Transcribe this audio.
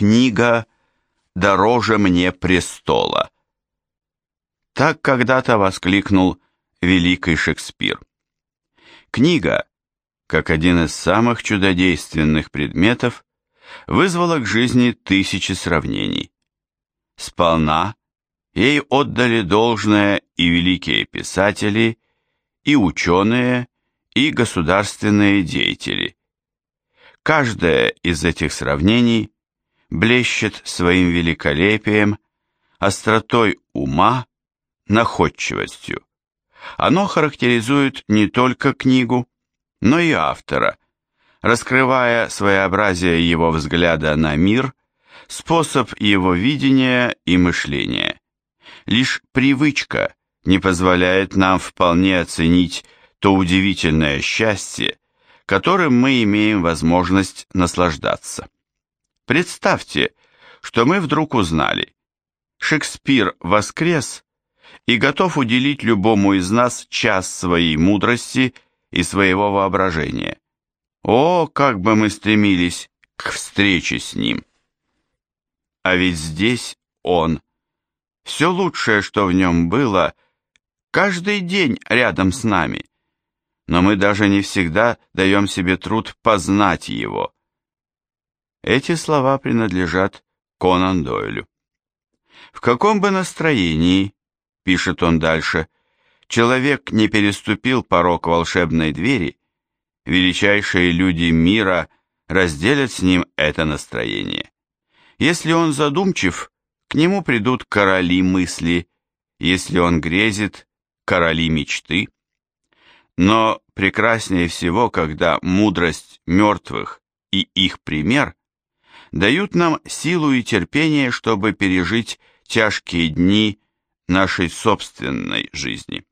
Книга «Дороже мне престола». Так когда-то воскликнул великий Шекспир. Книга, как один из самых чудодейственных предметов, вызвала к жизни тысячи сравнений. Сполна ей отдали должное и великие писатели, и ученые, и государственные деятели. Каждое из этих сравнений блещет своим великолепием, остротой ума, находчивостью. Оно характеризует не только книгу, но и автора, раскрывая своеобразие его взгляда на мир, способ его видения и мышления. Лишь привычка не позволяет нам вполне оценить то удивительное счастье, которым мы имеем возможность наслаждаться. Представьте, что мы вдруг узнали. Шекспир воскрес и готов уделить любому из нас час своей мудрости и своего воображения. О, как бы мы стремились к встрече с ним! А ведь здесь он. Все лучшее, что в нем было, каждый день рядом с нами. Но мы даже не всегда даем себе труд познать его. Эти слова принадлежат Конан Дойлю. В каком бы настроении, пишет он дальше, человек не переступил порог волшебной двери, величайшие люди мира разделят с ним это настроение. Если он задумчив, к нему придут короли мысли, если он грезит, короли мечты. Но прекраснее всего, когда мудрость мертвых и их пример дают нам силу и терпение, чтобы пережить тяжкие дни нашей собственной жизни.